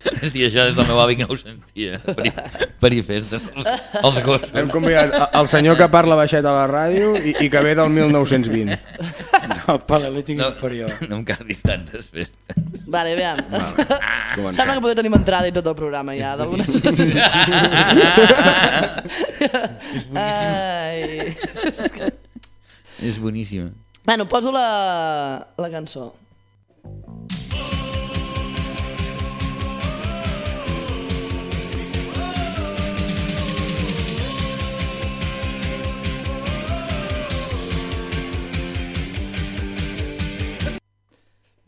Hòstia, això és el meu avi que no ho sentia. Per, per hi festes, els, els gossos. Hem convidat el senyor que parla baixet a la ràdio i, i que ve del 1920. El paleolític No, inferior. no em cardis tantes festes. Vale, aviam. Comencem. Sembla que podeu tenir entrada i tot el programa ja, d'alguna Ai. És boníssima. Bueno, poso la, la cançó.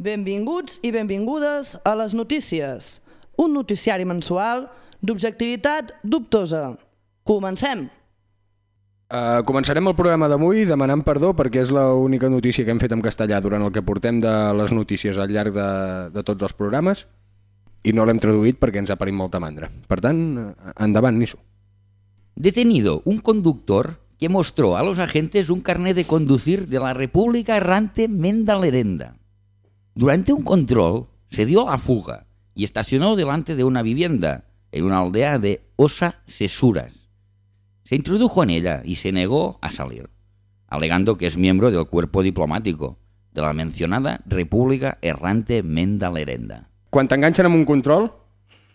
Benvinguts i benvingudes a les notícies, un noticiari mensual d'objectivitat dubtosa. Comencem! Uh, començarem el programa d'avui demanant perdó perquè és l'única notícia que hem fet en castellà durant el que portem de les notícies al llarg de, de tots els programes i no l'hem traduït perquè ens ha parit molta mandra. Per tant, endavant, Nisso. Detenido un conductor que mostró a los agentes un carnet de conducir de la República Errante Menda Lerenda. Durante un control se dio la fuga y estacionó delante de una vivienda en una aldea de Osa Sesuras. Se introdujo en ella y se negó a salir, alegando que es miembro del cuerpo diplomático de la mencionada República Errante Menda Lerenda. Quan t'enganxen amb un control,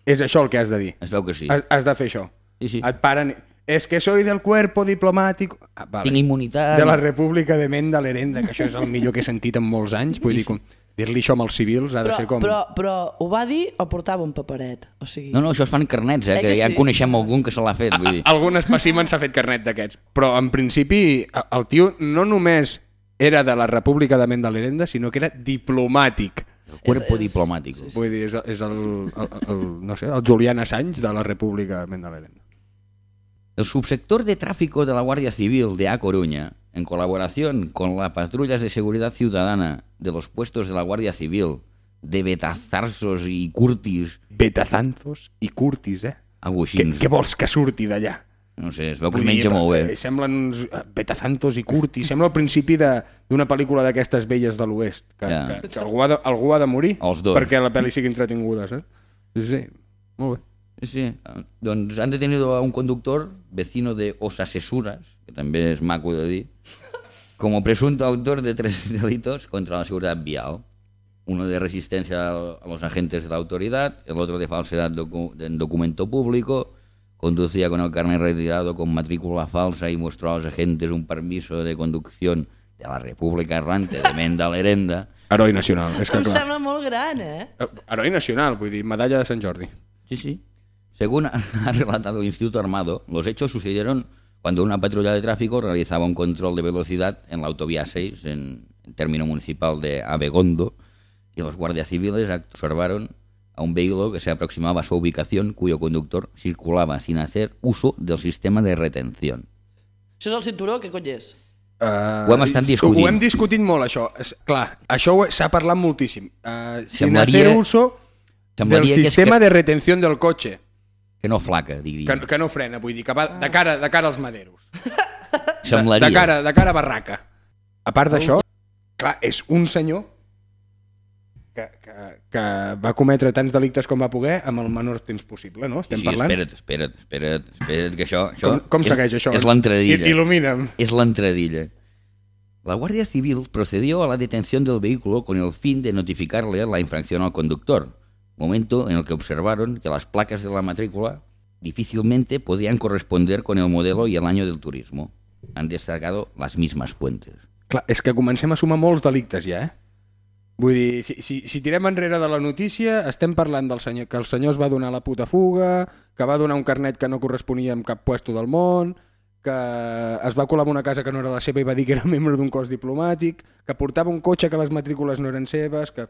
és això el que has de dir. Es veu que sí. Has, has de fer això. Sí, sí. Et paren... És que soy del cuerpo diplomático... Ah, vale. Tinc immunitat. De la República de Menda Lerenda, que això és el millor que he sentit en molts anys. Vull dir, com- dir-li això amb els civils ha de Però, ser com... però, però ho va dir o portava un paperet? O sigui... No, no, això es fan carnets, eh, Eh que, que ja en sí? coneixem algun que se l'ha fet, vull dir. Algun espècimen s'ha fet carnet d'aquests. Però en principi el tio no només era de la República de Menda Lerenda, sinó que era diplomàtic. El cuerpo és- diplomático. Vull dir, és, és el, el, el, no sé, el Julián Assange de la República de Menda Lerenda. El subsector de tráfico de la Guardia Civil de A Coruña, en colaboración con las patrullas de seguridad ciudadana de los puestos de la Guardia Civil de Betazarsos i Curtis, Betazanzos i Curtis, eh? algo així, Què, què vols que surti d'allà? no sé, es veu que es menja molt eh, bé. Semblen uns eh, Betazantos i Curtis. Sembla el principi de- d'una pel·lícula d'aquestes velles de l'oest. Que, Ja. que, que algú, ha de, algú ha de morir Els dos. perquè la pel·li sigui entretinguda, saps? Sí, sí. Molt bé. Sí, Doncs han detenido a un conductor, vecino de Osasesuras, que també és maco de dir, como presunto autor de tres delitos contra la seguridad vial. Uno de resistencia a los agentes de la autoridad, el otro de falsedad docu- de documento público, conducía con el carnet retirado con matrícula falsa y mostró a los agentes un permiso de conducción de la República Errante de Menda Lerenda. Heroi nacional, és que Em clar. sembla molt gran, eh? Eh, Heroi nacional, vull dir, medalla de Sant Jordi. Sí, sí. Según ha relatado el Instituto Armado, los hechos sucedieron cuando una patrulla de tráfico realizaba un control de velocidad en la autovía 6, en el término municipal de Abegondo, y los guardias civiles observaron a un vehículo que se aproximaba a su ubicación, cuyo conductor circulaba sin hacer uso del sistema de retención. Això és el cinturó, què cony és? Uh, Ho hem estat discutint. Ho hem discutit molt, això. És, clar, això s'ha parlat moltíssim. Uh, sin Semblaria- hacer uso del sistema que- de retención del cotxe. Que no flaca, diria. Que, que no frena, vull dir, que va de cara, de cara als maderos. De, Semblaria. de, cara, de cara a barraca. A part d'això, clar, és un senyor que, que, que va cometre tants delictes com va poder amb el menor temps possible, no? Estem sí, parlant? espera't, espera't, espera't, espera't, que això... això Com, com és, segueix això? És l'entradilla. Il- Il·lumina'm. es la entradilla. La Guardia Civil procedió a la detención del vehículo con el fin de notificarle la infracción al conductor, momento en el que observaron que las placas de la matrícula difícilmente podían corresponder con el modelo y el año del turismo. Han destacado las mismas fuentes. Clar, és que comencem a sumar molts delictes ja, eh? Vull dir, si, si, si tirem enrere de la notícia, estem parlant del senyor, que el senyor es va donar la puta fuga, que va donar un carnet que no corresponia amb cap puesto del món, que es va colar en una casa que no era la seva i va dir que era membre d'un cos diplomàtic, que portava un cotxe que les matrícules no eren seves, que...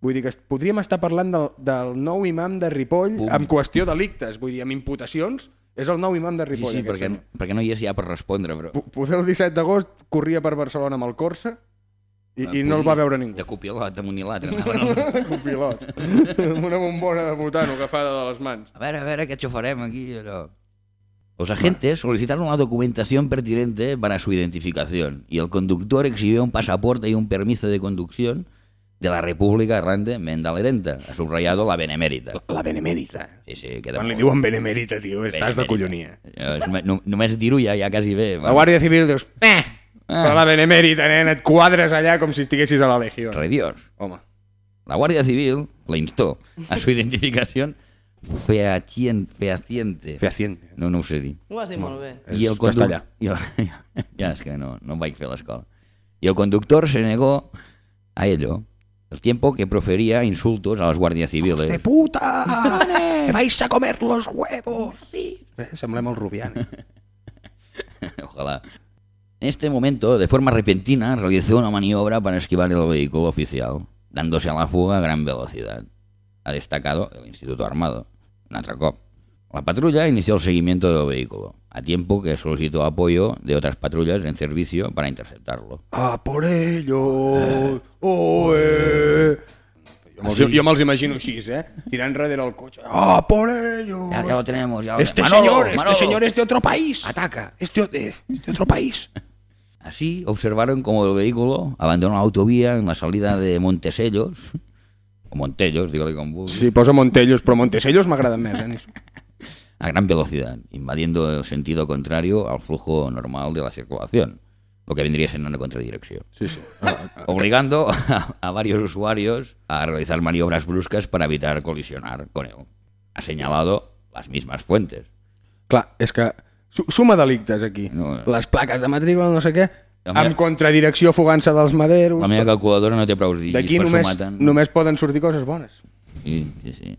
Vull dir que est- podríem estar parlant del, del nou imam de Ripoll Pum. amb qüestió delictes, vull dir, amb imputacions, és el nou imam de Sí, Ripoll. sí, aquest perquè, senyor. perquè no hi és ja per respondre, però... Po- Poder el 17 d'agost corria per Barcelona amb el Corsa i, i no el va veure ningú. De copilot, amunt i l'altre. anaven els- Un pilot. amb una bombona de butano agafada de les mans. A ver, a ver, ¿qué chofarem aquí? Allò. Los agentes solicitaron la documentación pertinente para su identificación y el conductor exhibió un pasaporte y un permiso de conducción de la República Errante Mendalerenta, ha subrayado la Benemèrita. La benemèrita. Sí, sí, queda Quan li molt. diuen benemèrita, tio, estàs de Benemèrita. collonia. És- no- Només dir-ho ja, ja quasi bé. La Guàrdia Civil dius, eh, Ah. però la benemèrita, nen, et quadres allà com si estiguessis a la Legió. Rey Dios. Home. La Guardia Civil le instó a su identificación fehacien- fehaciente. Fehaciente. No, no ho sé dir. Ho has dit molt bé. Y el conductor... castellà. ya, es que no, no vaig fer l'escola. Y el conductor se negó a ello el tiempo que profería insultos a los guardias civiles. ¡De puta! ¡Me vais a comer los huevos! Sí. Eh, semblem el Rubián. Ojalá. En este momento, de forma repentina, realizó una maniobra para esquivar el vehículo oficial, dándose a la fuga a gran velocidad. Ha destacado el Instituto Armado. Un atracó. La patrulla inició el seguimiento del vehículo, a tiempo que solicitó apoyo de otras patrullas en servicio para interceptarlo. ¡A por ellos! ¡Oh, eh! Jo me'ls, jo me'ls imagino així, eh? Tirant darrere el cotxe. ¡A por ellos! Ya, ya lo tenemos, ya lo Este Manolo, señor, este Manolo, señor es de otro país. ¡Ataca! Este, de, es de otro país. Así observaron cómo el vehículo abandonó la autovía en la salida de Montesellos, o Montellos, dígale con vulgui, Sí, posa Montellos, però Montesellos m'agraden més, eh? A gran velocidad, invadiendo el sentido contrario al flujo normal de la circulación, lo que vendría siendo una contradirección, Sí, sí. obligando a, a varios usuarios a realizar maniobras bruscas para evitar colisionar con él. Ha señalado las mismas fuentes. Clar, és que su suma delictes aquí. No, no. Les plaques de matrícula, no sé què, meva- amb contradirecció fugant-se dels maderos... La meva calculadora no té prou dígits, D'aquí només, sumar tant. només poden sortir coses bones. Sí, sí, sí.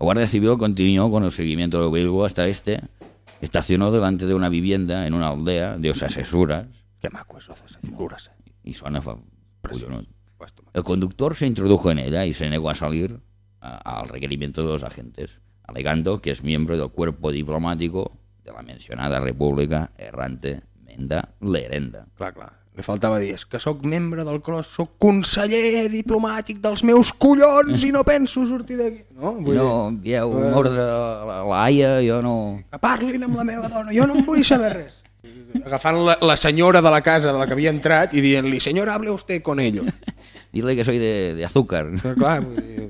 La Guardia Civil continuó con el seguimiento del vehículo hasta este. Estacionó delante de una vivienda en una aldea de Osasesuras Que maco Oza, figures, eh? y suena collonut. Pues. El conductor se introdujo en ella y se negó a salir al requerimiento de los agentes, alegando que es miembro del cuerpo diplomático de la mencionada República Errante Menda Lerenda. Clar, clar. Li faltava dir, és que sóc membre del CROSS, sóc conseller diplomàtic dels meus collons i no penso sortir d'aquí. No? Vull No, dir, hi ha un ordre a la, la AIA, jo no... que parlin amb la meva dona, jo no em vull saber res. Agafant la, la senyora de la casa de la que havia entrat i dient-li, senyora, hable usted con ello. Dile que soy de, de azúcar. Però clar, vull dir...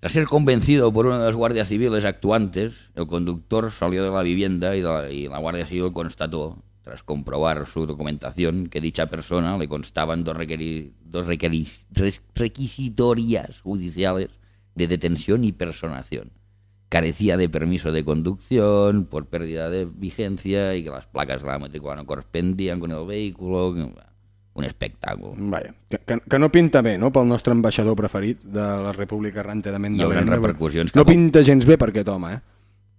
Tras ser convencido por uno de los guardias civiles actuantes, el conductor salió de la vivienda y la, y la Guardia Civil constató, tras comprobar su documentación, que dicha persona le constaban dos, requeri- dos requeri- requisitorias judiciales de detención y personación. Carecía de permiso de conducción por pérdida de vigencia y que las placas de la matrícula no correspondían con el vehículo. Un espectáculo. Vaja, que, que, no pinta bé, no?, pel nostre ambaixador preferit de la República Errante de Menda. Hi Lerenda. repercussions No pinta gens bé per aquest home, eh?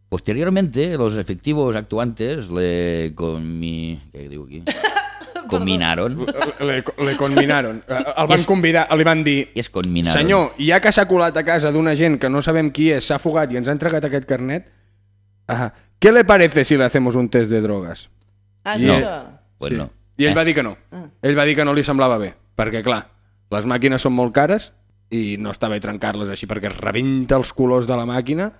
Posteriormente, los efectivos actuantes le conmi... ¿Qué digo aquí? Combinaron. Le, le conminaron. El van convidar, li van dir Es conminaron. senyor, ja que s'ha colat a casa d'una gent que no sabem qui és, s'ha fugat i ens ha entregat aquest carnet, ah, ¿qué le parece si le hacemos un test de drogas? Ah, és No. això? Pues Sí. no. I ell Eh? va dir que no. Ell va dir que no li semblava bé, perquè clar, les màquines són molt cares i no està bé trencar-les així perquè es rebenta els colors de la màquina.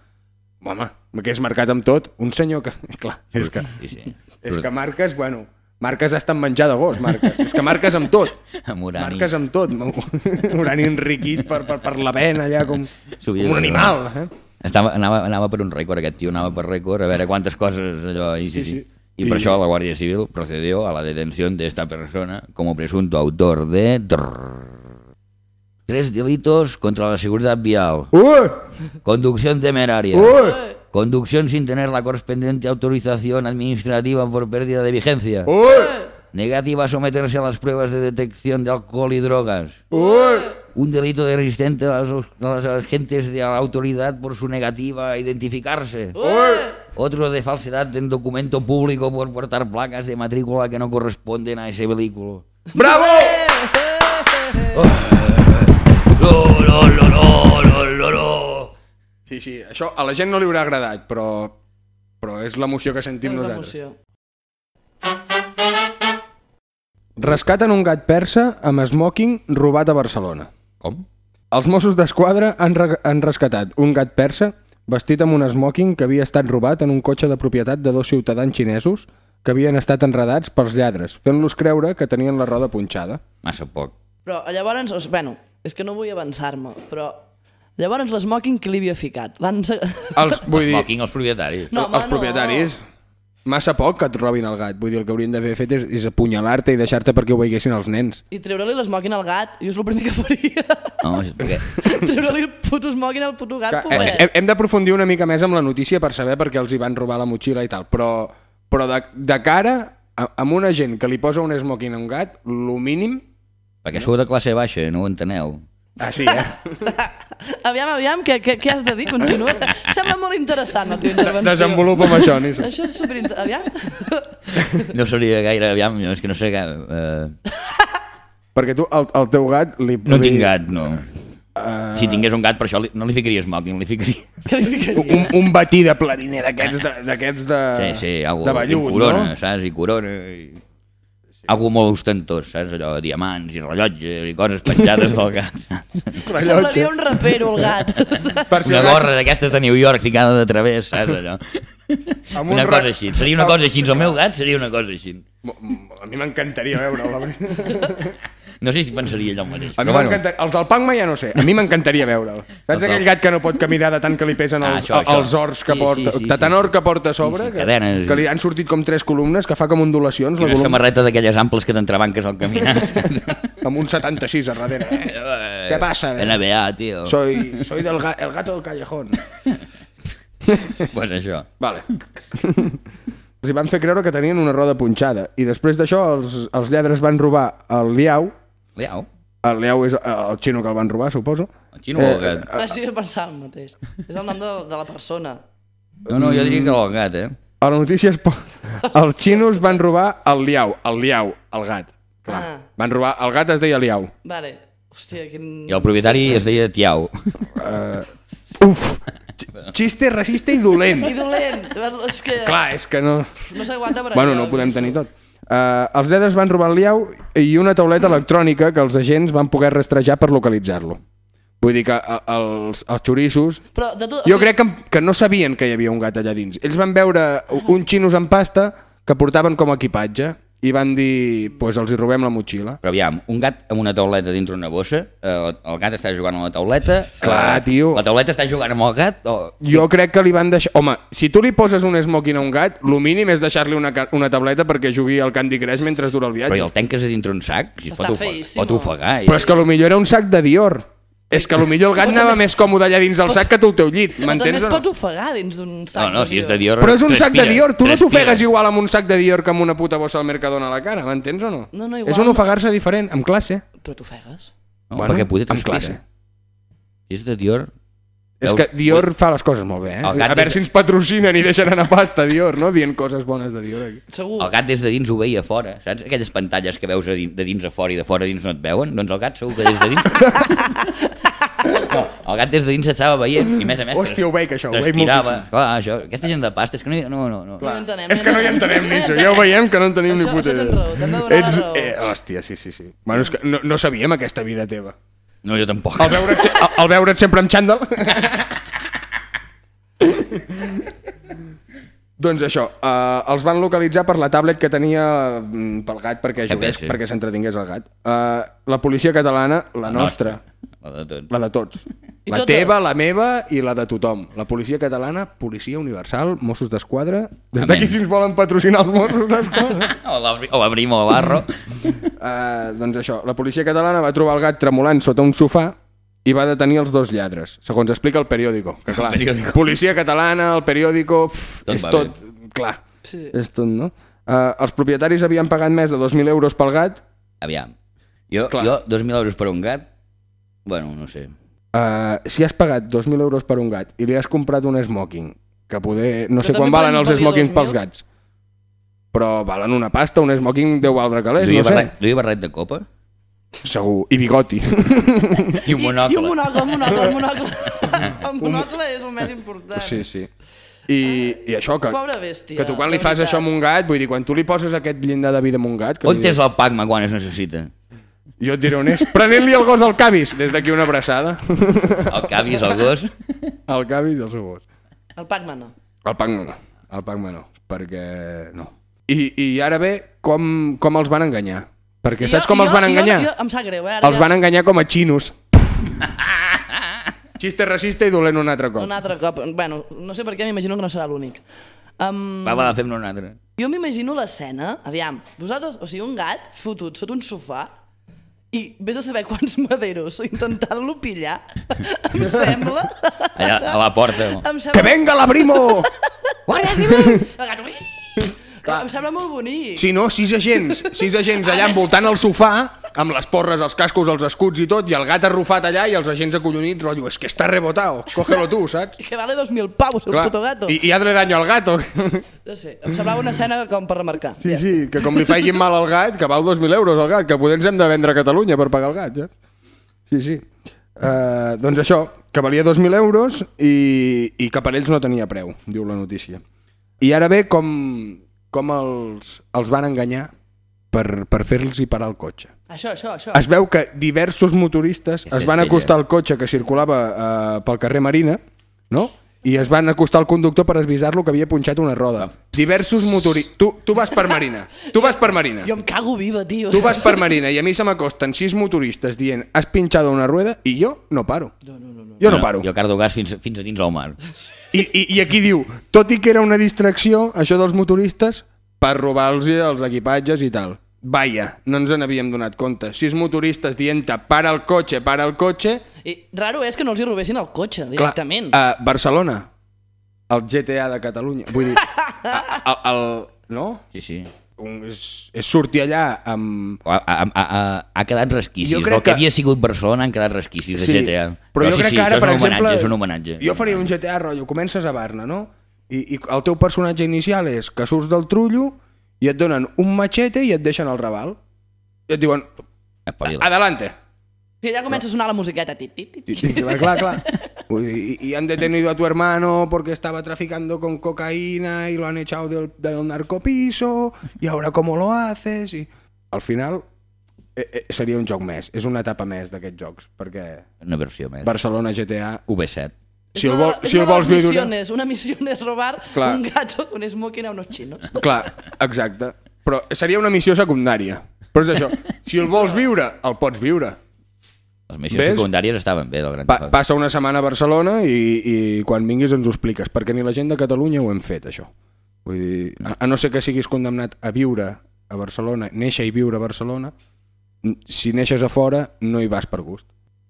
Home, que és marcat amb tot. Un senyor que... Clar, és que, Sí, sí. és que marques, bueno, marques hasta en menjar de gos, marques. És que marques amb tot. Amb urani. Marques amb tot. Urani enriquit per, per, per la vena, allà com, com un animal. Eh? Estava, anava, anava per un rècord, aquest tio anava per rècord, a veure quantes coses allò... I, sí, sí. sí. Y por Y- eso la Guardia Civil procedió a la detención de esta persona como presunto autor de... Tres delitos contra la seguridad vial. Conducción temeraria. Conducción sin tener la correspondiente autorización administrativa por pérdida de vigencia. Negativa a someterse a las pruebas de detección de alcohol y drogas. Un delito de resistente a los, a los agentes de la autoridad por su negativa a identificarse. Otro de falsedad en documento público por portar placas de matrícula que no corresponden a ese vehículo. Bravo! Lo, lo, lo, lo, lo, lo, lo. Sí, sí, això a la gent no li haurà agradat, però, però és l'emoció que sentim És nosaltres. Rescaten un gat persa amb smoking robat a Barcelona. Com? Els Mossos d'Esquadra han, re han rescatat un gat persa vestit amb un smoking que havia estat robat en un cotxe de propietat de dos ciutadans xinesos que havien estat enredats pels lladres, fent-los creure que tenien la roda punxada. Massa poc. Però llavors, bueno, És que no vull avançar-me, però... Llavors l'esmoking que li havia ficat? Els, vull dir, Smoking, els propietaris. No, home, els propietaris, massa poc que et robin el gat. Vull dir, el que haurien d'haver fet és, és apunyalar-te i deixar-te perquè ho veiessin els nens. I treure-li l'esmoking al gat, jo és el primer que faria. No, és perquè... treure-li el puto smoking al puto gat, Que, eh, pobret. hem, hem d'aprofundir una mica més amb la notícia per saber per què els hi van robar la motxilla i tal, però, però de, de cara a, amb una gent que li posa un smoking a un gat, lo mínim... perquè sou de classe baixa, no ho enteneu. Ah, sí, eh? Aviam, aviam, què, què, què has de dir? Continua. Sem- Sembla molt interessant la teva intervenció. Desenvolupa'm això, Nissa. Això és superinteressant. Aviam. No seria gaire, aviam, és que no sé... Eh, Perquè tu, el, el teu gat... Li, no tinc gat, no. Uh... Si tingués un gat, per això li, no li ficaria smoking, li ficaria... Què li ficaries? Un, un batí de planiner d'aquests de, d'aquests de, Sí, sí, algo de vellut, corona, no? saps? I corona... I... Algo molt ostentós, saps? Allò, diamants i rellotges i coses penjades del gat. Semblaria un rapero, el gat. Una gorra d'aquestes de New York ficada de través, saps? Allò. Amb un Una ra- cosa així. Seria una cosa així. El meu gat seria una cosa així. A mi m'encantaria veure'l, la veritat. No sé si pensaria allò mateix. A mi Però bueno. Els del Pangma ja no sé. A mi m'encantaria veure'l. Saps aquell gat que no pot caminar de tant que li pesen Ah, els, això, això. els ors que Sí, porta... sí, sí, de tant or que porta a sobre, Sí, sí, que, cadenes. que li han sortit com tres columnes, que fa com ondulacions, i la una columna, samarreta d'aquelles amples que t'entrebanques al caminar. amb un 76 a darrere. Eh? Què passa? eh? NBA, tio. Soy, soy del ga el gato del callejón. Pues això. Vale. Els hi van fer creure que tenien una roda punxada i després d'això els, els lladres van robar el liau, Liau. el liau és el xino que el van robar, suposo. El xino o el gat? Ah, sí, pensar el mateix. És el nom de, de la persona. No, no, jo diria que el gat, eh? A la notícia es po... els xinos van robar el liau, el liau, el gat. Clar. Ah. Van robar, el gat es deia liau. Vale. Hòstia, quin... I el propietari es deia Tiau. Uf, X- xiste racista i dolent. I dolent. És que Clar, és que no... no s'aguanta per Bueno, allò, no ho podem tenir tot. Uh, els lladres van robar el liau i una tauleta electrònica que els agents van poder rastrejar per localitzar-lo. Vull dir que eh, els, els xorissos... Però de tot... Jo crec que, que no sabien que hi havia un gat allà dins. Ells van veure uns xinos en pasta que portaven com a equipatge i van dir, pues els hi robem la motxilla. Però aviam, un gat amb una tauleta dintre una bossa, eh, el, el gat està jugant a la tauleta... Clar, eh, tio. La tauleta està jugant amb el gat o... Jo crec que li van deixar... Home, si tu li poses un smoking a un gat, el mínim és deixar-li una, una tableta perquè jugui al Candy Crush mentre dura el Però viatge. i el tanques a dintre un sac? Si es Està pot, ofegar, pot ofegar. Però és que potser era un sac de Dior. És que potser el gat anava més còmode allà dins del sac que tu al teu llit. Però també M'entens es pot ofegar dins d'un sac. No, no, si és de Dior... Però és un sac de Dior. Tu no t'ofegues igual amb un sac de Dior que amb una puta bossa al Mercadona a la cara. M'entens o no? No, no, igual És un ofegar-se diferent, amb classe. Però t'ofegues. No, Bueno, perquè poder amb classe. Si és de Dior... És que Dior fa les coses molt bé, eh? El gat A veure des si ens patrocinen i deixen anar pasta, Dior, no? Dient coses bones de Dior. Aquí. Segur. El gat des de dins ho veia fora, saps? Aquelles pantalles que veus de dins a fora i de fora a dins no et veuen, doncs el gat segur que des de dins... No, el gat des de dins estava veient i a més a més... Hòstia, ho veig, això, ho veig moltíssim. Clar, això, aquesta gent de pasta, és que no... hi- No, no, no. No entenem. És que no hi entenem ni això, ja ho veiem que no en tenim ni puta això tens idea. raó, t'hem de donar la Ets... raó. Eh, hòstia, sí, sí, sí. Bueno, és que no, no sabíem aquesta vida teva. No, jo tampoc. Al veure't, al, al veure't sempre amb xandall. doncs això, uh, els van localitzar per la tablet que tenia mm, pel gat perquè jugués, GPS. perquè s'entretingués el gat. Uh, la policia catalana, la, nostra, La de tot. la de tots. I la totes. teva, la meva i la de tothom. La policia catalana, policia universal, Mossos d'Esquadra... Des d'aquí si ens volen patrocinar els Mossos d'Esquadra. O la, o la Brimo o l'Arro. Uh, doncs això, la policia catalana va trobar el gat tremolant sota un sofà i va detenir els dos lladres, segons explica el periòdico. Que clar, El periòdico. policia catalana, el periòdico, pff, Tot és tot, clar, Sí. és tot, no? Uh, els propietaris havien pagat més de 2.000 euros pel gat, Aviam. Jo, Clar. jo 2.000 euros per un gat, bueno, no sé. Uh, si has pagat 2.000 euros per un gat i li has comprat un smoking, que poder... no Però sé quan valen els smokings 2.000? pels gats, però valen una pasta, un smoking deu valdre calés, Duia, no sé, duia barret de copa segur, i bigoti. i un I, monocle. I un monocle, un monocle, un monocle. el monocle és el més important. sí, sí. I, i això, que, bèstia. Que tu quan li fas veritat. això amb un gat, vull dir, quan tu li poses aquest llindar de vida amb un gat... Que On és dius, el Pacma quan es necessita? Jo et diré on és. Prenent-li el gos al Cavis, des d'aquí una abraçada. El Cavis, el gos? El Cavis i el seu gos. El Pac-Man no. El Pac-Man no. El Pac-Man no, perquè no. I, I ara bé, com, com els van enganyar? Perquè I saps jo- com i els jo- van i jo- enganyar? Jo, em sap greu, eh? Ara Els ja- van enganyar com a xinos. Xiste racista i dolent un altre cop. Un altre cop. Bueno, no sé per què m'imagino que no serà l'únic. Um, Va, va, fem-ne un altre. jo m'imagino l'escena, aviam, vosaltres, o sigui, un gat fotut sota un sofà i vés a saber quants maderos intentant-lo pillar, em sembla... Allà, a la porta. Em Que sembla... venga la primo! Guàrdia civil! El ui! Em sembla molt bonic. Si no, sis agents, sis agents allà envoltant el sofà, amb les porres, els cascos, els escuts i tot, i el gat arrufat allà i els agents acollonits, rotllo, és que està rebotado, cógelo tu, saps? Que vale 2.000 pavos el puto gato. I, i ha de daño al gato. No sé, em semblava una escena com per remarcar. Sí, sí, que com li faiguin mal al gat, que val 2.000 euros al gat, que poder ens hem de vendre a Catalunya per pagar el gat, ja. Sí, sí. Uh, doncs això, que valia 2.000 euros i, i que per ells no tenia preu, diu la notícia. I ara ve com, com els, els van enganyar per, per fer-los parar el cotxe. Això, això, això. Es veu que diversos motoristes es van acostar al cotxe que circulava uh, pel carrer Marina, no? I es van acostar al conductor per avisar-lo que havia punxat una roda. Diversos motoristes... Tu, tu vas per Marina. Tu vas per Marina. Jo em cago viva, tio. Tu vas per Marina i a mi se m'acosten sis motoristes dient has pinchado una rueda i jo no paro. No, no, no, no. Jo no paro. Jo cardo gas fins, fins a dins del mar. I, i, I aquí diu, tot i que era una distracció, això dels motoristes, per robar-los els equipatges i tal. Vaja, no ens n'havíem donat compte. Sis motoristes dient-te para el cotxe, para el cotxe... I raro és que no els hi robessin el cotxe, Clar, directament. a Barcelona, el GTA de Catalunya. Vull dir, a- a- el, no? Sí, sí. Un, és, és sortir allà amb... Ha, ha, ha, ha quedat resquicis. Jo crec El que, que- havia sigut Barcelona han quedat resquicis de GTA. Però, jo sí, crec sí, que ara, per exemple... homenatge, és un homenatge. Jo faria un GTA rotllo, comences a Barna, no? I, I el teu personatge inicial és que surts del trullo i et donen un machete i et deixen al raval. I et diuen, Espavila. adelante. I allà comença a sonar la musiqueta. Tit, tit, tit. Sí, sí, clar, clar, clar. Vull dir, y, y han detenido a tu hermano porque estaba traficando con cocaína y lo han echado del, del narcopiso y ahora cómo lo haces y... Al final eh, eh, seria un joc més, és una etapa més d'aquests jocs, perquè Una versió més. Barcelona GTA, V7. Si el, vol, si el vols viure... misiones. Una missió és robar Clar. un gato con smoking a unos chinos. Clar, exacte. Però seria una missió secundària. Però és això, si el vols viure, el pots viure. Les missions Ves? secundàries estaven bé, del Gran Pa passa una setmana a Barcelona i, i quan vinguis ens ho expliques, perquè ni la gent de Catalunya ho hem fet, això. Vull dir, a, a no ser que siguis condemnat a viure a Barcelona, néixer i viure a Barcelona, si neixes a fora no hi vas per gust.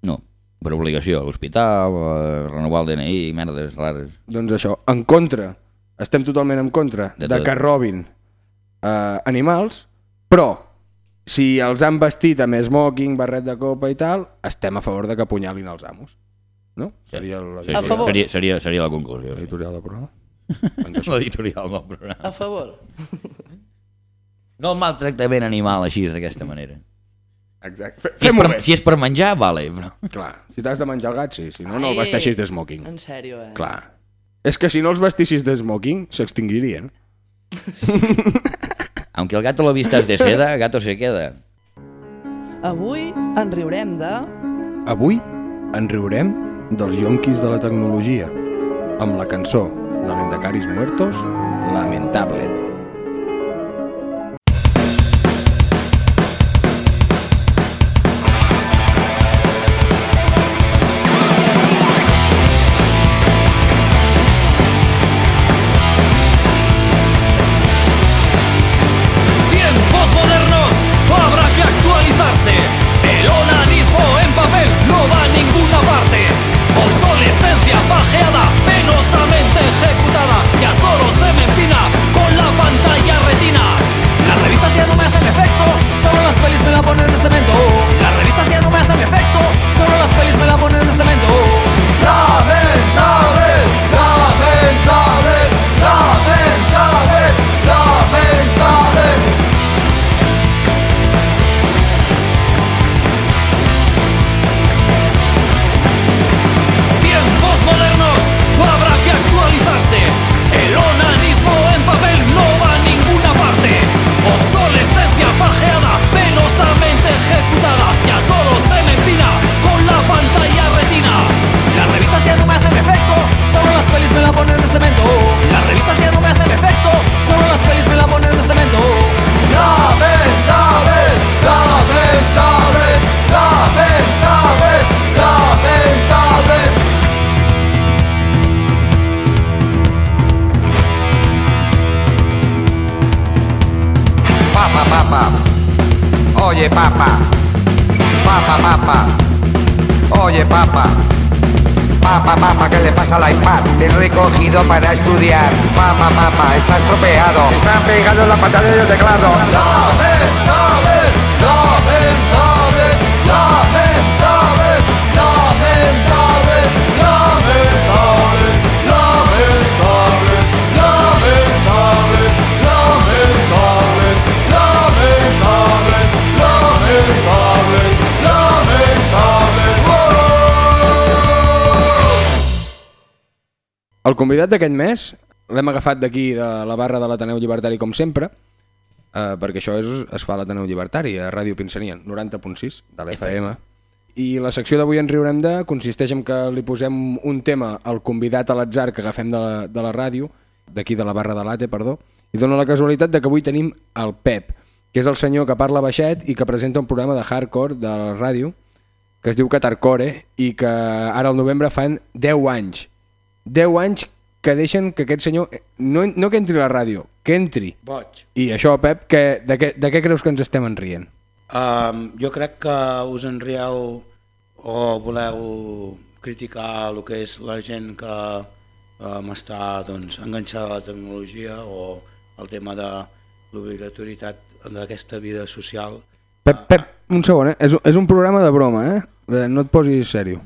No, per obligació, a l'hospital, a renovar el DNI, merdes rares. Doncs això, en contra, estem totalment en contra de, De tot. que robin eh, animals, però si els han vestit amb smoking, barret de copa i tal, estem a favor de que apunyalin els amos. No? Sí. Seria la Sí, sí. Seria, seria, seria la conclusió. Sí. editorial del programa. doncs. L'editorial del programa. A favor. No el maltractament animal així, d'aquesta manera. Exacte. Fe- Si és, Fem-ho per, bé. si és per menjar, vale, però... Clar, si t'has de menjar el gat, sí. Si no, no el Ai. vesteixis de smoking. En sèrio, eh? Clar. És que si no els vestissis de smoking, s'extinguirien. Aunque el gato lo vistas de seda, gato se queda. Avui en riurem de... Avui en riurem dels yonquis de la tecnologia, amb la cançó de l'Endacaris Muertos, Lamentablet. Oye, papa, papa papá, ¿qué le pasa al iPad? Te he recogido para estudiar. Papá, papá, está estropeado. Están pegando la pantalla del teclado. ¡No, no, no! El convidat d'aquest mes l'hem agafat d'aquí de la barra de l'Ateneu Llibertari com sempre, eh, perquè això és, es fa a l'Ateneu Llibertari, a Ràdio Pinsania, 90.6 de l'FM. I la secció d'avui en riurem de consisteix en que li posem un tema al convidat a l'atzar que agafem de la, de la ràdio, d'aquí de la barra de l'ATE, perdó, i dona la casualitat de que avui tenim el Pep, que és el senyor que parla baixet i que presenta un programa de hardcore de la ràdio, que es diu Catarcore, i que ara al novembre fan 10 anys. 10 anys que deixen que aquest senyor, eh, no, no que entri a la ràdio, que entri. Boig. I això, Pep, que, de, què, de què creus que ens estem enrient? Um, jo crec que us enrieu o voleu criticar el que és la gent que um, està doncs, enganxada a la tecnologia o el tema de l'obligatorietat d'aquesta vida social. Pep, Pep, un segon, eh? És, és un programa de broma, eh? Eh, No et posis serio.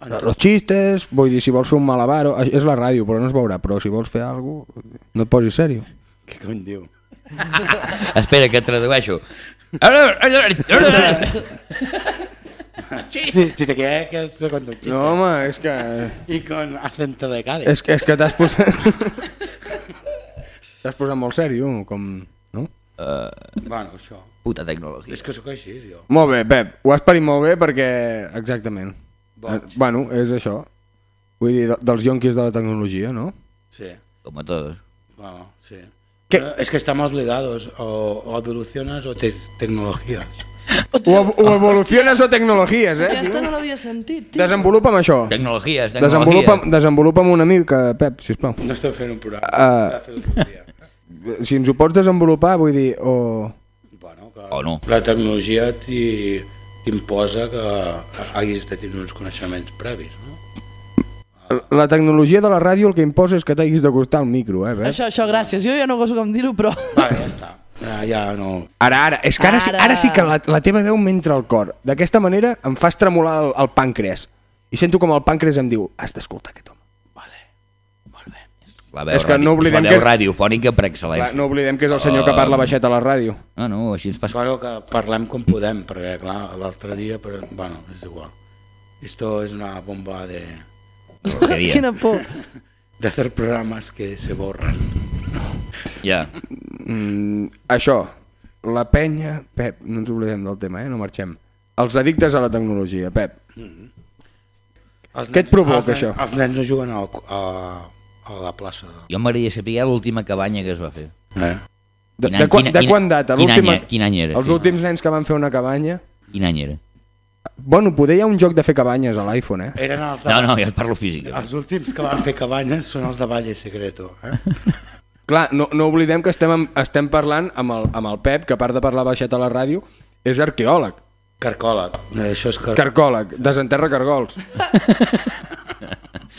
Entonces, Los chistes, vull dir, si vols fer un malabar, o- és la ràdio, però no es veurà, però si vols fer alguna cosa, no et posis serio. Què cony diu? Espera, que et tradueixo. Sí, sí, te queda que un chiste. No, home, és que... Y con acento de Cádiz. És que, és que t'has posat... t'has posat molt serio, com... No? Bueno, això. Puta tecnologia. És que sóc així, jo. Molt bé, Pep, ho has parit molt bé perquè... Exactament. Boig. Eh, bueno, és això. Vull dir, de- dels yonquis de la tecnologia, no? Sí. Com a todos. Bueno, sí. ¿Qué? Es que estamos obligados, o, o evolucionas o te tecnologías. O, o evoluciones o tecnologies, eh? Aquesta no l'havia sentit, tio. Desenvolupa'm això. Tecnologies, Desenvolupa'm, tecnologies. desenvolupa'm una mica, Pep, sisplau. No estem fent un programa Ah. de filosofia. Si ens ho pots desenvolupar, vull dir, o... Bueno, que O no. La tecnologia t'hi- t'imposa que hagis de tenir uns coneixements previs, no? La tecnologia de la ràdio el que imposa és que t'hagis d'acostar al micro, eh? Això, això, gràcies. Jo ja no goso com dir-ho, però... Vale, ja està. Ja, ja no... Ara, ara, és que ara, sí, Ara. ara sí que la, la teva veu m'entra al cor. D'aquesta manera em fas tremolar el, el pàncreas. I sento com el pàncreas em diu, has d'escoltar aquest home. La veu, És que no radi- oblidem la que veu és- radiofònica per Clar, excel·lència. no oblidem que és el senyor que parla baixet a la ràdio. Ah, no, així ens fas... Claro que parlem com podem, perquè clar, l'altre dia, però, bueno, és igual. Esto es una bomba de, porqueria. Quina por. de hacer programas que se borran. Ja. Mm, això, la penya... Pep, no ens oblidem del tema, eh? No marxem. Els addictes a la tecnologia, Pep. Els Què et provoca, els nens, això? Els nens no juguen al, a, a la plaça. Jo m'agradaria saber l'última cabanya que es va fer. Eh? De, Quin de, any- quan, quin- de quan data? quin any? Quin any era? Els últims nens que van fer una cabanya... Quin any era? Bueno, poder hi ha un joc de fer cabanyes a l'iPhone, eh? Eren els de... No, no, ja et parlo física. Els últims que van fer cabanyes són els de Valle Secreto. Eh? Clar, no, no oblidem que estem, amb- estem parlant amb el, amb el Pep, que a part de parlar baixet a la ràdio, és arqueòleg, Carcòleg. Eh, Això és car... carcòleg, desenterra cargols.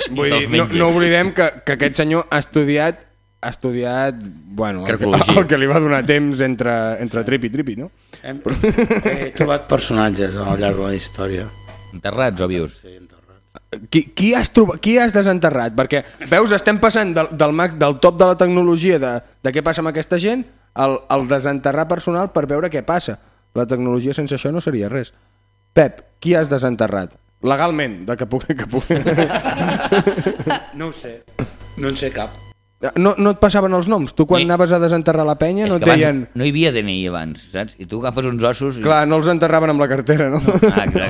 Vull dir, no, no oblidem que, que aquest senyor ha estudiat ha estudiat, bueno, el que, el que li va donar temps entre, entre trip i tripi, no? Hem, he trobat personatges al llarg de la història. Enterrats o vius? Sí, enterrats. Qui, qui, has trobat, qui has desenterrat? Perquè, veus, estem passant del, del, max, del top de la tecnologia, de, de què passa amb aquesta gent, al, al desenterrar personal per veure què passa. La tecnologia sense això no seria res. Pep, qui has desenterrat? Legalment, de que pugui... Que pugui... No ho sé. No en sé cap. No, no et passaven els noms? Tu quan Ni- anaves a desenterrar la penya És no et deien... no hi havia DNI abans, saps? I tu agafes uns ossos... I... Clar, no els enterraven amb la cartera, no? Ah, clar.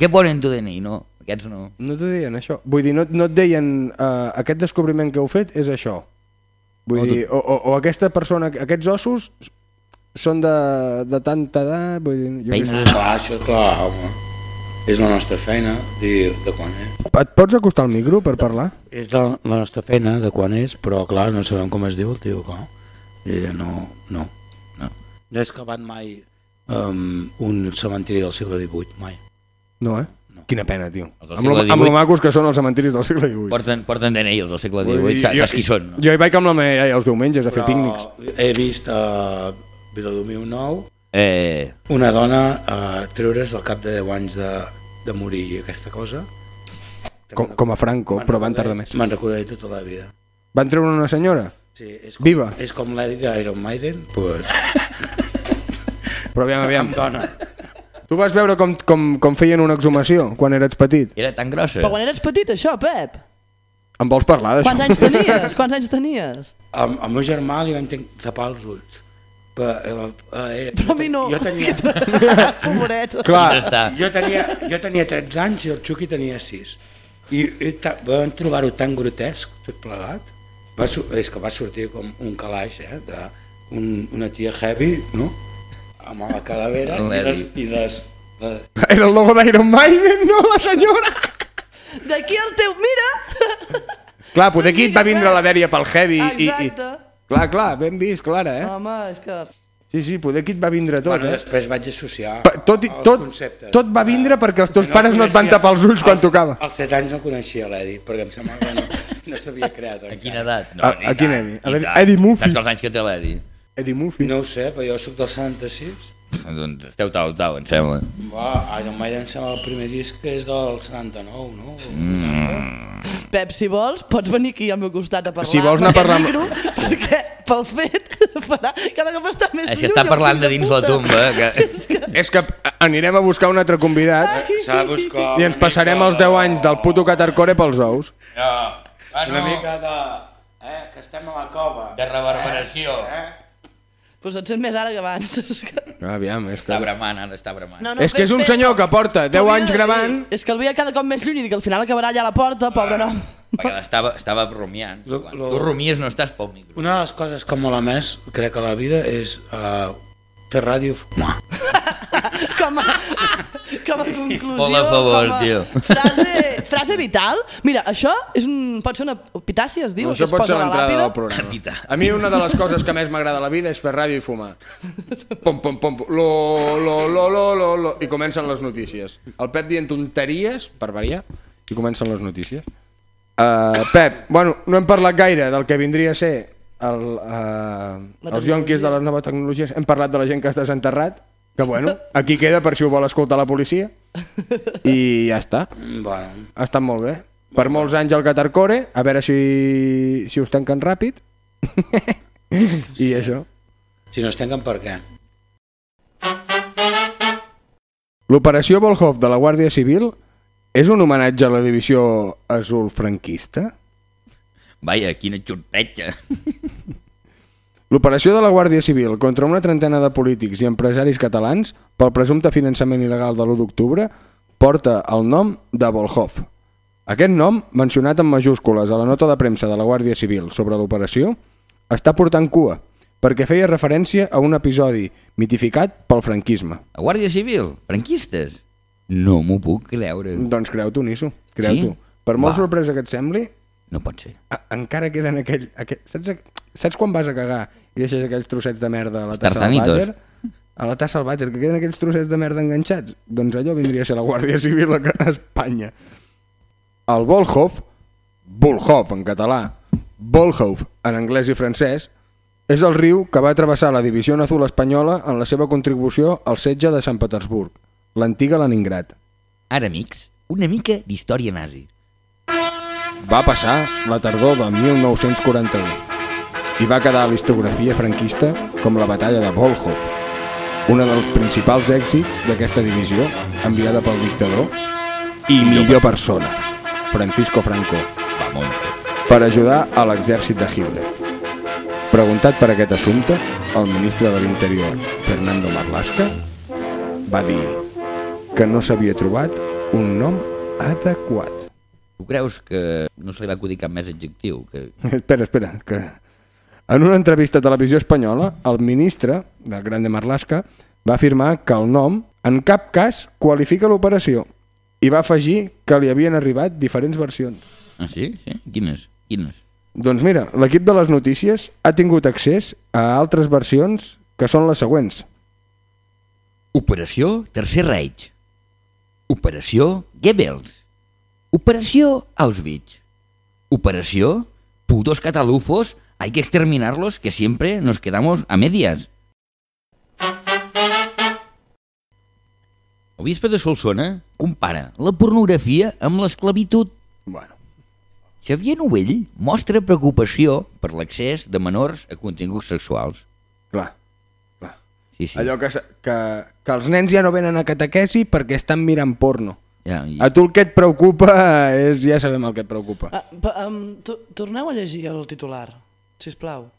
Què ponen tu DNI? No, aquests no. No t'ho deien, això. Vull dir, no, no et deien uh, aquest descobriment que heu fet és això. Vull O tu- dir, o, o, o aquesta persona, aquests ossos són de, de tanta edat, vull dir... Jo. Feines... Clar, això clar, home. És la nostra feina, de, de quan és. Et pots acostar al micro per parlar? És de la nostra feina, de quan és, però clar, no sabem com es diu el tio, clar. I no, no. No. no he excavat mai um, un cementiri del segle XVIII, mai. No, eh? Quina pena, tio. Amb lo, amb lo macos que són els cementiris del segle XVIII. Porten, porten DNI els del segle XVIII, saps, saps qui són? No? Jo hi vaig amb la meva iaia els diumenges a fer pícnics. he vist a Viladomiu Nou Eh, una dona uh, treure's al cap de 10 anys de, de morir i aquesta cosa. Com, com a Franco, però van tardar més. Me'n recordaré tota la vida. Van treure una senyora? Sí, és com, Viva. És com l'Eddie d'Iron Maiden, pues, Però aviam, aviam. amb dona. Tu vas veure com, com, com feien una exhumació quan eres petit? era tan grossa. Però quan eres petit, això, Pep? Em vols parlar d'això? Quants anys tenies? Quants anys tenies? Al, meu germà li vam tapar els ulls. Però, eh, eh, Però a mi no. Jo tenia, Poboret. Clar, jo, tenia, jo tenia 13 anys i el Xuqui tenia 6. I, i ta, vam trobar-ho tan grotesc, tot plegat. Va, su- és que va sortir com un calaix, eh, de un, una tia heavy, no? Amb la calavera i les, i les, les, era el logo d'Iron Maiden, no la senyora? D'aquí el teu... Mira! Clar, poder aquí et va vindre la dèria pel heavy i, i... Clar, clar, ben vist, clara, eh? Home, és que... Sí, sí, poder aquí et va vindre tot, bueno, eh? després vaig associar Pa- Tot, i- els tot, conceptes. tot va vindre perquè els teus No pares no et van tapar els ulls quan als- tocava. Als 7 anys no coneixia l'Edi, perquè em sembla que no, no s'havia creat. A quina edat? A- ni a A l'Eddie- tant. Eddie Murphy. Saps els anys que té l'Eddie? Eddie Murphy. No ho sé, però jo sóc del 76. Doncs esteu tal, tal, em sembla. Va, Iron Maiden em sembla el primer disc que és del 79, no? Mm. Pep, si vols, pots venir aquí al meu costat a parlar. Si vols anar a parlar Micro, perquè pel fet farà cada cop està més És que lluny, està parlant de dins la puta. tomba. Que... És que... És que anirem a buscar un altre convidat buscar i ens passarem els 10 anys del puto Catarcore pels ous. No, ah, una mica de... Eh, que estem a la cova. de reverberació. Eh? Pues et sents més ara que abans. És que... Aviam, és que... Està bramant, ara està bramant. No, És que és un senyor que porta 10 T'hauria anys gravant... És que el veia cada cop més lluny i dic, al final acabarà allà a la porta, pobre nom. Perquè estava, estava rumiant. Lo- lo- tu rumies no estàs pel micro. Una de les coses que mola més, crec, a la vida és uh, fer ràdio fumar. conclusió, Molt a favor, com a tio. Frase, frase vital. Mira, això és un, pot ser una epitàcia, es diu, Això pot ser l'entrada del programa. A mi una de les coses que més m'agrada a la vida és fer ràdio i fumar. Pom, pom, pom, pom. Lo, lo, lo, lo, lo, lo. I comencen les notícies. El Pep dient tonteries, per variar, i comencen les notícies. Uh, Pep, bueno, no hem parlat gaire del que vindria a ser el, uh, els yonquis de les noves tecnologies. Hem parlat de la gent que està desenterrat, que bueno, aquí queda per si ho vol escoltar la policia. I ja està. Bueno, Ha estat molt bé. Per molts anys al Catarcore, a veure si, si us tanquen ràpid. I això. si no es tanquen, per què? L'operació Volhov de la Guàrdia Civil és un homenatge a la divisió azul franquista? Vaja, quina xurpetxa. L'operació de la Guàrdia Civil contra una trentena de polítics i empresaris catalans pel presumpte finançament il·legal de l'1 d'octubre porta el nom de Volhov. Aquest nom, mencionat en majúscules a la nota de premsa de la Guàrdia Civil sobre l'operació, està portant cua, perquè feia referència a un episodi mitificat pel franquisme. La Guàrdia Civil? Franquistes? No m'ho puc creure. Doncs creu-t'ho, Nisso, creu-t'ho. Sí? Per molt Va. sorpresa que et sembli, No pot ser. a- encara queden aquell... aquell saps, saps quan vas a cagar i deixes aquells trossets de merda a la tassa del vàter? A la tassa del vàter, que queden aquells trossets de merda enganxats? Doncs allò vindria a ser la Guàrdia Civil a Espanya. El Volhov, Volhov en català, Volhov en anglès i francès, és el riu que va travessar la divisió azul espanyola en la seva contribució al setge de Sant Petersburg, l'antiga Leningrad. Ara, amics, una mica d'història nazi. Va passar la tardor de 1941 i va quedar a la historiografia franquista com la batalla de Volhov, una dels principals èxits d'aquesta divisió enviada pel dictador i millor persona, Francisco Franco, per ajudar a l'exèrcit de Hitler. Preguntat per aquest assumpte, el ministre de l'Interior, Fernando Marlaska, va dir que no s'havia trobat un nom adequat. Tu creus que no se li va acudir cap més adjectiu? Que... espera, espera, que... En una entrevista a Televisió Espanyola, el ministre del Grande Marlaska va afirmar que el nom en cap cas qualifica l'operació i va afegir que li havien arribat diferents versions. Ah, sí? sí? Quines? Quines? Doncs mira, l'equip de les notícies ha tingut accés a altres versions que són les següents. Operació Tercer Reich. Operació Goebbels. Operació Auschwitz. Operació Putos catalufos, hay que exterminarlos, que siempre nos quedamos a medias. El bisbe de Solsona compara la pornografia amb l'esclavitud. Bueno, Xavier Novell mostra preocupació per l'accés de menors a continguts sexuals. clar, clar. Sí, sí. Allò que, que, que els nens ja no venen a catequesi perquè estan mirant porno. Ja, i... A tu el que et preocupa és... Ja sabem el que et preocupa. Ah, pa, um, to torneu a llegir el titular, si plau,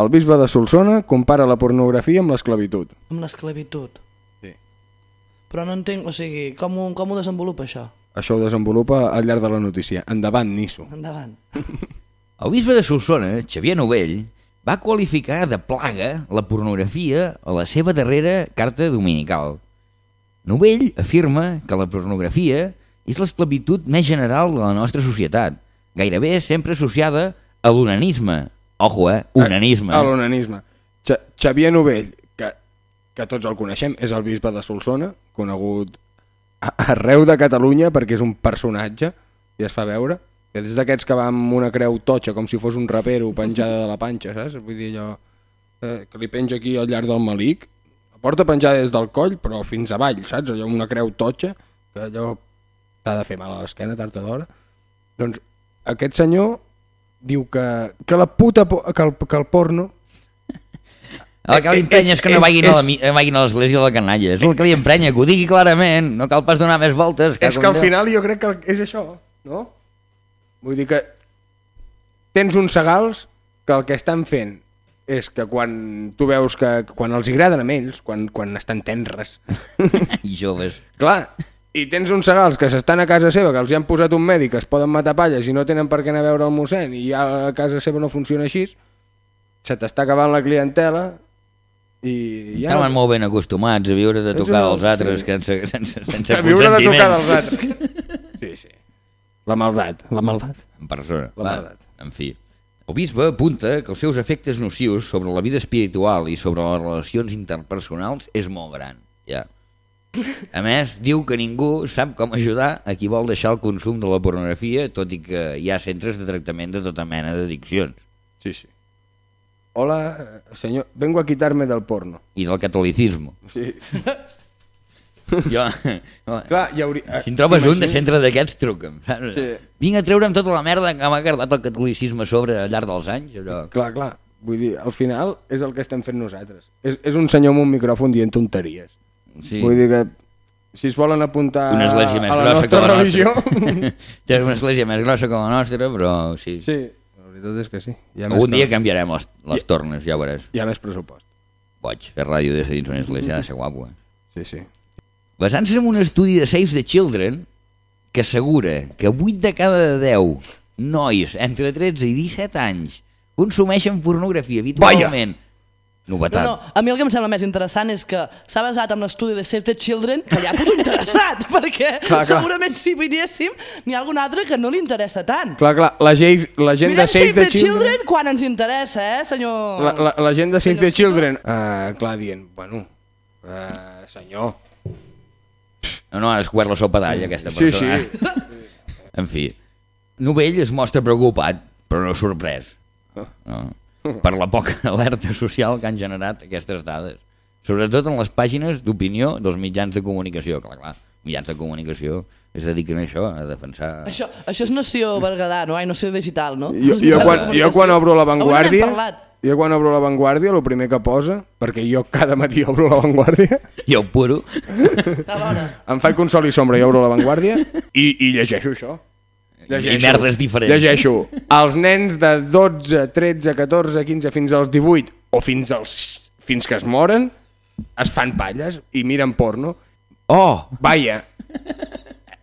El bisbe de Solsona compara la pornografia amb l'esclavitud. amb l'esclavitud. Sí. Però no entenc, o sigui, com ho, com ho desenvolupa això? Això ho desenvolupa al llarg de la notícia. Endavant, Nisso. Endavant. El bisbe de Solsona, Xavier Novell, va qualificar de plaga la pornografia a la seva darrera carta dominical. Novell afirma que la pornografia és l'esclavitud més general de la nostra societat, gairebé sempre associada a l'onanisme. Ojo, eh? Onanisme. A l'onanisme. Xa Xavier Novell, que, que tots el coneixem, és el bisbe de Solsona, conegut a- arreu de Catalunya perquè és un personatge i es fa veure. Que és d'aquests que va amb una creu totxa com si fos un rapero penjada de la panxa, saps? Vull dir allò eh, que li penja aquí al llarg del malic. La porta penjada des del coll, però fins avall, saps? Allò una creu totxa, que allò t'ha de fer mal a l'esquena tard o d'hora. Doncs aquest senyor diu que, que la puta que el, que el porno El que li emprenya és, que no és- vagin, a la, és- eh, vagin a l'església de la canalla. És el que li emprenya, que ho digui clarament. No cal pas donar més voltes. és que al Déu. final jo crec que és això, no? Vull dir que tens uns segals que el que estan fent és que quan tu veus que quan els agraden a ells, quan, quan estan tenres, I joves. clar, i tens uns segals que s'estan a casa seva, que els hi han posat un mèdic, que es poden matar palles i no tenen per què anar a veure el mossèn, i ja a casa seva no funciona així, se t'està acabant la clientela i ja Estaven molt ben acostumats a viure de tocar als altres sí. sense, sense, sense a viure de tocar dels altres. Sí, sí. La maldat, la maldat. En persona. La Va, veritat. en fi. El bisbe apunta que els seus efectes nocius sobre la vida espiritual i sobre les relacions interpersonals és molt gran. Ja. A més, diu que ningú sap com ajudar a qui vol deixar el consum de la pornografia, tot i que hi ha centres de tractament de tota mena d'addiccions. Sí, sí. Hola, señor, vengo a quitarme del porno. I del catolicismo. Sí. Jo, Clar, hi hauria... si en trobes un de centre d'aquests, truca'm. Saps? Sí. Vinc a treure'm tota la merda que m'ha guardat el catolicisme sobre al llarg dels anys. Allò. Clar, clar. Vull dir, al final és el que estem fent nosaltres. És, és un senyor amb un micròfon dient tonteries. Sí. Vull dir que si es volen apuntar una església més a la grossa nostra la religió... nostra. Té una església més grossa que la nostra, però sí. sí, la veritat és que sí. Hi ha, Algun dia canviarem les, les tornes, ja ho veuràs. Hi ha més pressupost. Boig, fer ràdio des de dins una església, ha de ser guapo. Eh? Sí, sí. Basant-se en un estudi de Save the Children que assegura que 8 de cada 10 nois entre 13 i 17 anys consumeixen pornografia habitualment. No, Novetat. no, a mi el que em sembla més interessant és que s'ha basat en l'estudi de Save the Children, que li ha puto interessat, perquè Clar, clar. segurament si vinéssim n'hi ha algun altre que no li interessa tant. Clar, clar, la, gent, la gent Mirem de Save the Children... Children quan ens interessa, eh, senyor... La, la, la gent de Save Senyor the Children... Uh, clar, dient, bueno, uh, senyor... No, no, ha descobert la sopa d'all, aquesta Sí, persona. sí. En fi, Novell es mostra preocupat, però no sorprès. No? Per la poca alerta social que han generat aquestes dades. Sobretot en les pàgines d'opinió dels mitjans de comunicació. Clar, clar, mitjans de comunicació es dediquen a això, a defensar... Això, això és Nació Berguedà, no? Ai, Nació Digital, no? Jo, jo, quan, jo quan obro La Vanguardia... Jo quan obro La Vanguardia, el primer que posa, perquè jo cada matí obro La Vanguardia, el puro... Em faig un sol i sombra i obro La Vanguardia, i, i llegeixo això. I merdes diferents. Llegeixo. Els nens de 12, 13, 14, 15, fins als 18, o fins, als, fins que es moren, es fan palles i miren porno. Oh, vaja.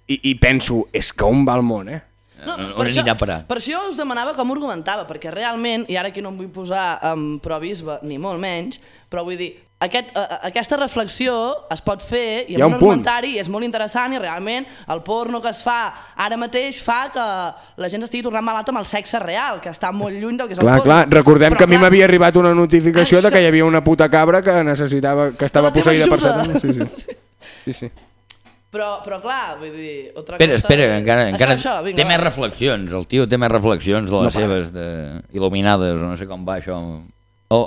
I, I penso, és que on va el món, eh? No, On per, això, per això us demanava com argumentava, perquè realment, i ara aquí no em vull posar um, pro-bisbe, ni molt menys, però vull dir, aquest, a, a- aquesta reflexió es pot fer i Hi ha amb un un punt. argumentari és molt interessant i realment el porno que es fa ara mateix fa que la gent estigui tornant malalta amb el sexe real, que està molt lluny del que és Clar, el porno. clar, recordem Però, que a mi clar, m'havia arribat una notificació de Això- que hi havia una puta cabra que necessitava, que estava posseïda per. Satan. Sí, sí. sí, sí. Però, però clar, vull dir, otra Espera, cosa espera, és... encara, això, encara això, vinga, té va. més reflexions, el tio té més reflexions de les No seves de... il·luminades, o no sé com va això. O,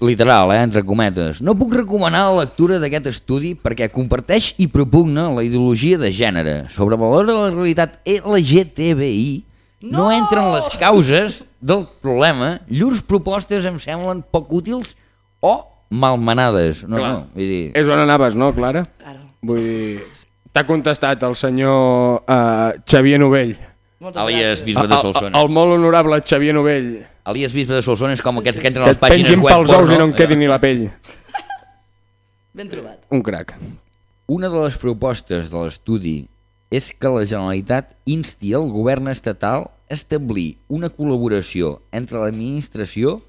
literal, eh, entre cometes. No puc recomanar la lectura d'aquest estudi perquè comparteix i propugna la ideologia de gènere. Sobre valor de la realitat LGTBI no, No! entren les causes del problema, llurs propostes em semblen poc útils o malmenades. No, Clar. no, vull dir... És on anaves, no, Clara? Claro. Vull dir... T'ha contestat el senyor uh, Xavier Novell. Moltes gràcies. bisbe de El, Solsona. el, el molt honorable Xavier Novell. Alias bisbe de Solsona és com aquests que entren Que a les et pàgines pengin web pels ous i no en quedi ni la pell. Ben trobat. Un crac. Una de les propostes de l'estudi és que la Generalitat insti el govern estatal a establir una col·laboració entre l'administració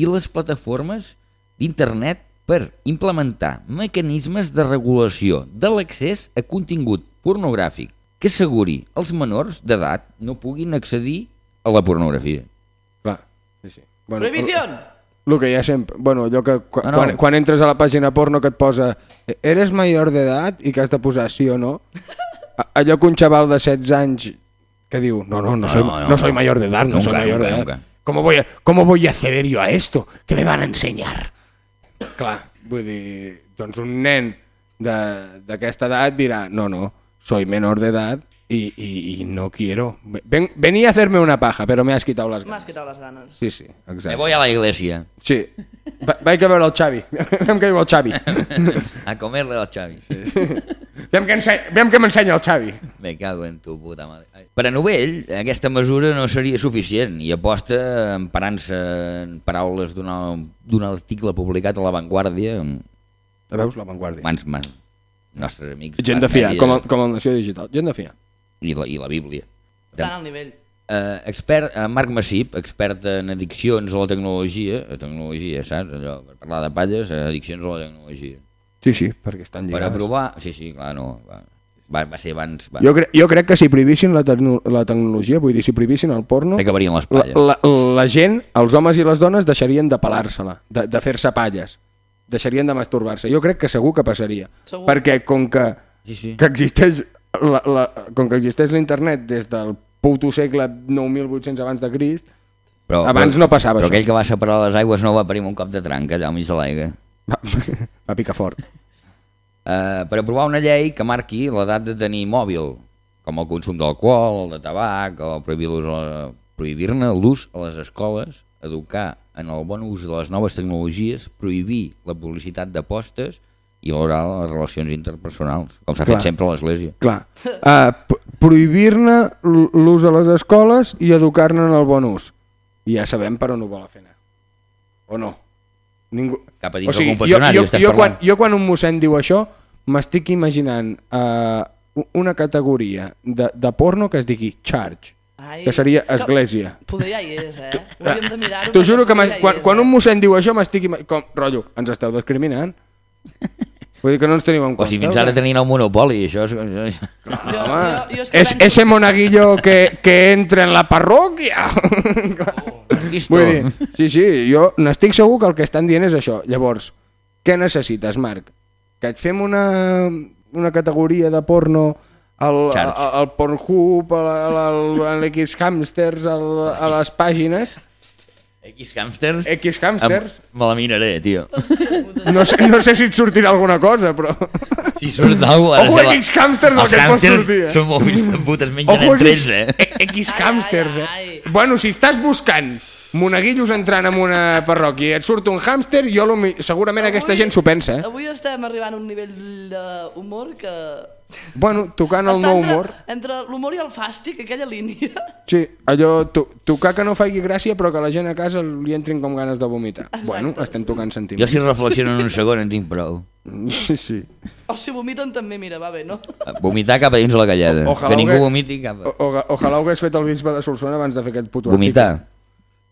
i les plataformes d'internet per implementar mecanismes de regulació de l'accés a contingut pornogràfic que asseguri els menors d'edat no puguin accedir a la pornografia. Clar, sí, sí. Bueno, Prohibición! El que ja sempre... Bueno, allò que quan, No, no. quan, quan entres a la pàgina porno que et posa eres mayor d'edat i que has de posar sí o no, allò que un xaval de 16 anys que diu, no, no, no, No, soy, no, no, no, soy no. mayor de edad, no soy Nunca, mayor de nunca, edad. nunca. ¿Cómo voy, a, ¿Cómo voy a acceder yo a esto? ¿Qué me van a enseñar? Clar, vull dir, doncs un nen de- d'aquesta edat dirà, no, no, soy menor de edad y, y, y no quiero. Ven, venía a hacerme una paja, pero me has quitado las M'has ganas. quitat les ganes. Sí, sí, Me exacte. voy a la iglesia Sí, Va, vaig a veure el Xavi. Vam que diu el Xavi. a comerle al Xavi. Sí. Vam que, ensenya, vam que m'ensenya el Xavi. Me cago en tu puta mare. Per a Novell, aquesta mesura no seria suficient i aposta emparant-se en paraules d'una- d'un article publicat a La Vanguardia Veus, l'avantguàrdia. mans, mans, nostres amics. Gent de fiar, com, el, com el Nació Digital. Gent de fiar. I la, I la Bíblia. Estan al nivell. Eh, expert, eh, Marc Massip, expert en addiccions a la tecnologia, a tecnologia, saps? Allò, per parlar de palles, eh, addiccions a la tecnologia. Sí, sí, perquè estan Per lligades. aprovar... Sí, sí, clar, no. Va, va, va ser abans... Va. Jo, cre jo crec que si prohibissin la, tecno la tecnologia, vull dir, si prohibissin el porno, Acabarien les la, palles. la, la gent, els homes i les dones, deixarien de pelar-se-la, de, de fer-se palles, deixarien de masturbar-se. Jo crec que segur que passaria. Segur. Perquè com que, Sí, sí. que existeix la, la, com que existeix l'internet des del puto segle 9.800 abans de Crist, Però, abans no passava però això. aquell que va separar les aigües no va parir un cop de tranca allà al mig de l'aigua. va, va picar fort. Eh, per aprovar una llei que marqui l'edat de tenir mòbil, com el consum d'alcohol, de tabac, o a- prohibir-ne l'ús a les escoles, educar en el bon ús de les noves tecnologies, prohibir la publicitat d'apostes i valorar les relacions interpersonals, com s'ha fet sempre a l'Església. Clar, uh, prohibir-ne l'ús a les escoles i educar-ne en el bon ús. I ja sabem per on ho vol fer anar. O no? Ningú... Cap a O dins sigui, del jo, confessionari, jo, estàs jo, quan, jo quan un mossèn diu això, m'estic imaginant uh, una categoria de, de porno que es digui charge, Ai, que seria església. Poder ja hi és, eh? Hauríem de mirar-ho. T'ho juro que ja quan, és, quan eh? un mossèn diu això m'estic. Com, rotllo, ens esteu discriminant? Vull dir que no ens teniu en O compte. si fins o ara tenien el monopoli, això és... Jo, jo, jo és que és ese monaguillo que, que entra en la parròquia. Listo. Vull dir, sí, sí, jo n'estic segur que el que estan dient és això. Llavors, què necessites, Marc? Que et fem una, una categoria de porno al, al, Pornhub, al, al, al, a l'X Hamsters, al, a les pàgines, X hamsters? X Hamsters, Em- Me la miraré, tio. no sé, no sé si et sortirà alguna cosa, però... Si surt alguna Ojo, X Hamsters, el que et pot sortir, eh? són molt fills de putes, mengen Ojo, entre X, ells, eh? X Ai, Hamsters, ai, eh? Bueno, si estàs buscant monaguillos entrant en una parròquia i et surt un hàmster, jo segurament aquesta Avui- gent s'ho pensa, eh? Avui estem arribant a un nivell d'humor que... Bueno, tocant el Està meu entre- humor. Entre l'humor i el fàstic, aquella línia. Sí, allò, to, tocar que no faci gràcia però que la gent a casa li entrin com ganes de vomitar. Exacte. Bueno, estem tocant Jo sentiments. si reflexiono en un segon en tinc prou. Sí, sí. O si vomiten també, mira, va bé, no? Vomitar cap a dins la galleda. O- que ningú que- vomiti cap O, a... o, ojalà ho hagués fet el bisbe de Solsona abans de fer aquest puto Vomitar.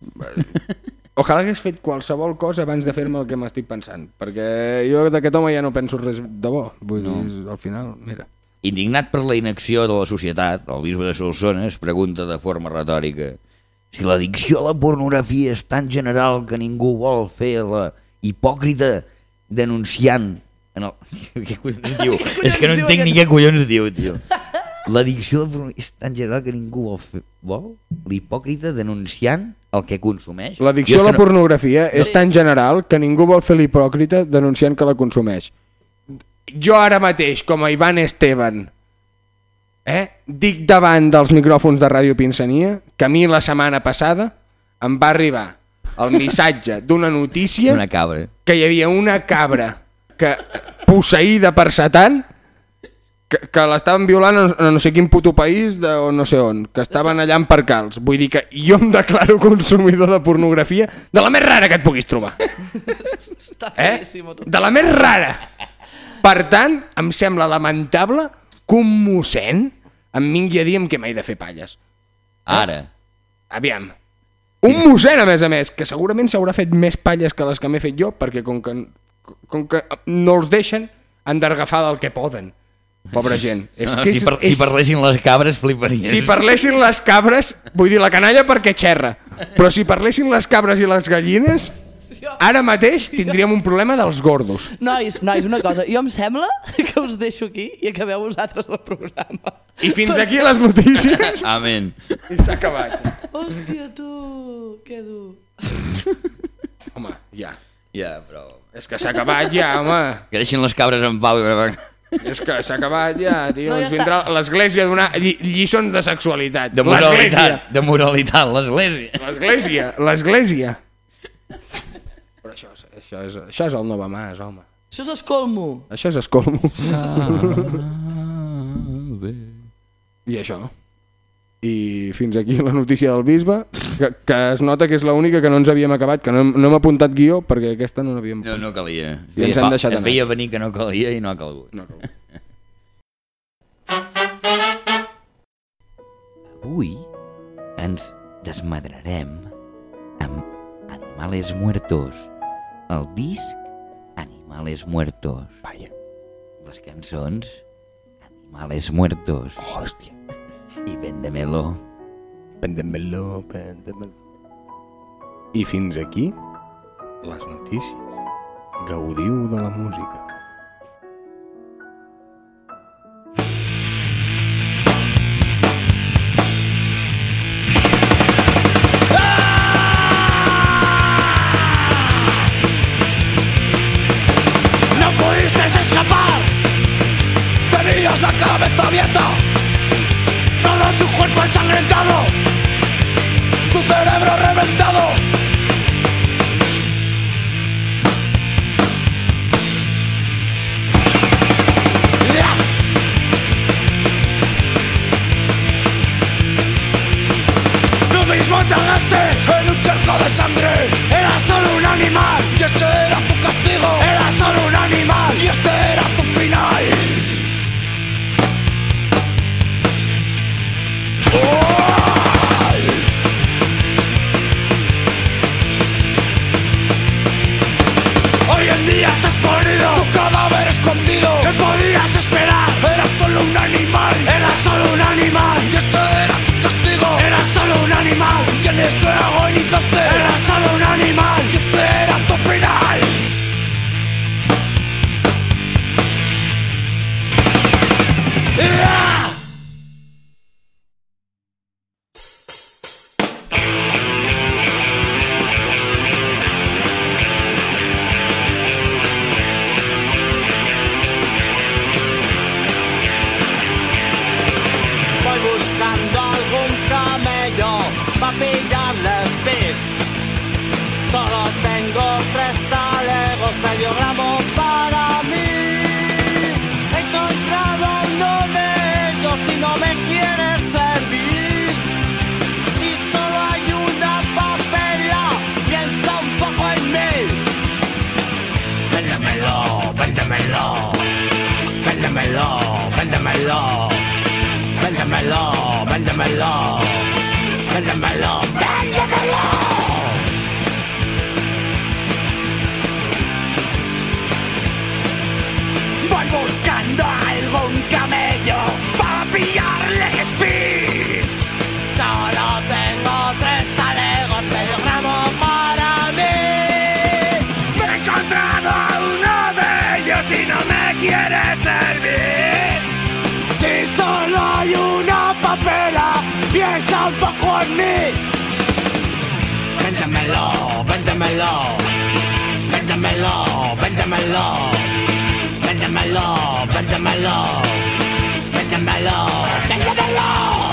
article. Ojalà hagués fet qualsevol cosa abans de fer-me el que m'estic pensant, perquè jo d'aquest home ja no penso res de bo. Vull no. dir, al final, mira. Indignat per la inacció de la societat, el bisbe de Solsona es pregunta de forma retòrica si l'addicció a la pornografia és tan general que ningú vol fer la hipòcrita denunciant en el... Què collons diu? és que no entenc ni què collons diu, tio. L'addicció a la pornografia és tan general que ningú vol fer... Vol? L'hipòcrita denunciant el que consumeix? L'addicció a la no- pornografia és tan general que ningú vol fer l'hipòcrita denunciant que la consumeix. Jo ara mateix, com a Ivan Esteban, eh, dic davant dels micròfons de Ràdio Pinsania que a mi la setmana passada em va arribar el missatge d'una notícia Una cabra. que hi havia una cabra que posseïda per Satan que, que l'estaven violant a no- sé quin puto país de, o no sé on, que estaven allà en percals. Vull dir que jo em declaro consumidor de pornografia de la més rara que et puguis trobar. Està Eh? De la més rara. Per tant, em sembla lamentable que un mossèn em vingui a dir amb què m'he de fer palles. Ara. Aviam. Un mossèn, a més a més, que segurament s'haurà fet més palles que les que m'he fet jo, perquè com que, com que no els deixen, han d'agafar del que poden. Pobra gent. És No, que si, és, par si és, parlessin les cabres fliparien. si parlessin les cabres, vull dir la canalla perquè xerra, però si parlessin les cabres i les gallines, ara mateix tindríem un problema dels gordos. Nois, nois, una cosa. Jo em sembla que us deixo aquí i acabeu vosaltres el programa. I fins aquí les notícies Amén. i s'ha acabat. Hòstia, tu, que dur. Home, ja. Ja, però... És que s'ha acabat ja, home. Que deixin les cabres en pau. És que s'ha acabat ja, tio. No, ja Ens vindrà l'església a donar lli lliçons de sexualitat. De moralitat. De moralitat, l'església. L'església. L'església. Però això, és- això, és, això és el Nova Mas, home. Això és escolmo. Això és escolmo. I això. I fins aquí la notícia del bisbe, que, que es nota que és l'única que no ens havíem acabat, que no, hem- no hem apuntat guió, perquè aquesta no l'havíem... No, no calia. Es I ens han deixat es anar. feia venir que no calia i no ha calgut. No, no. Avui ens desmadrarem amb Animales Muertos. El disc Animales Muertos. Vaja. Les cançons Animales Muertos. Hòstia. I Vendemelo. Pendemelo, pendemelo. I fins aquí les notícies. Gaudiu de la música. Tú mismo te ahogaste en un charco de sangre. Era solo un animal y este era tu castigo. véndemelo, véndemelo, véndemelo, véndemelo. Voy buscando algún Viens al bacorni Véndemelo, véndemelo. Véndemelo, véndemelo. Véndemelo, véndemelo. Véndemelo, véndemelo.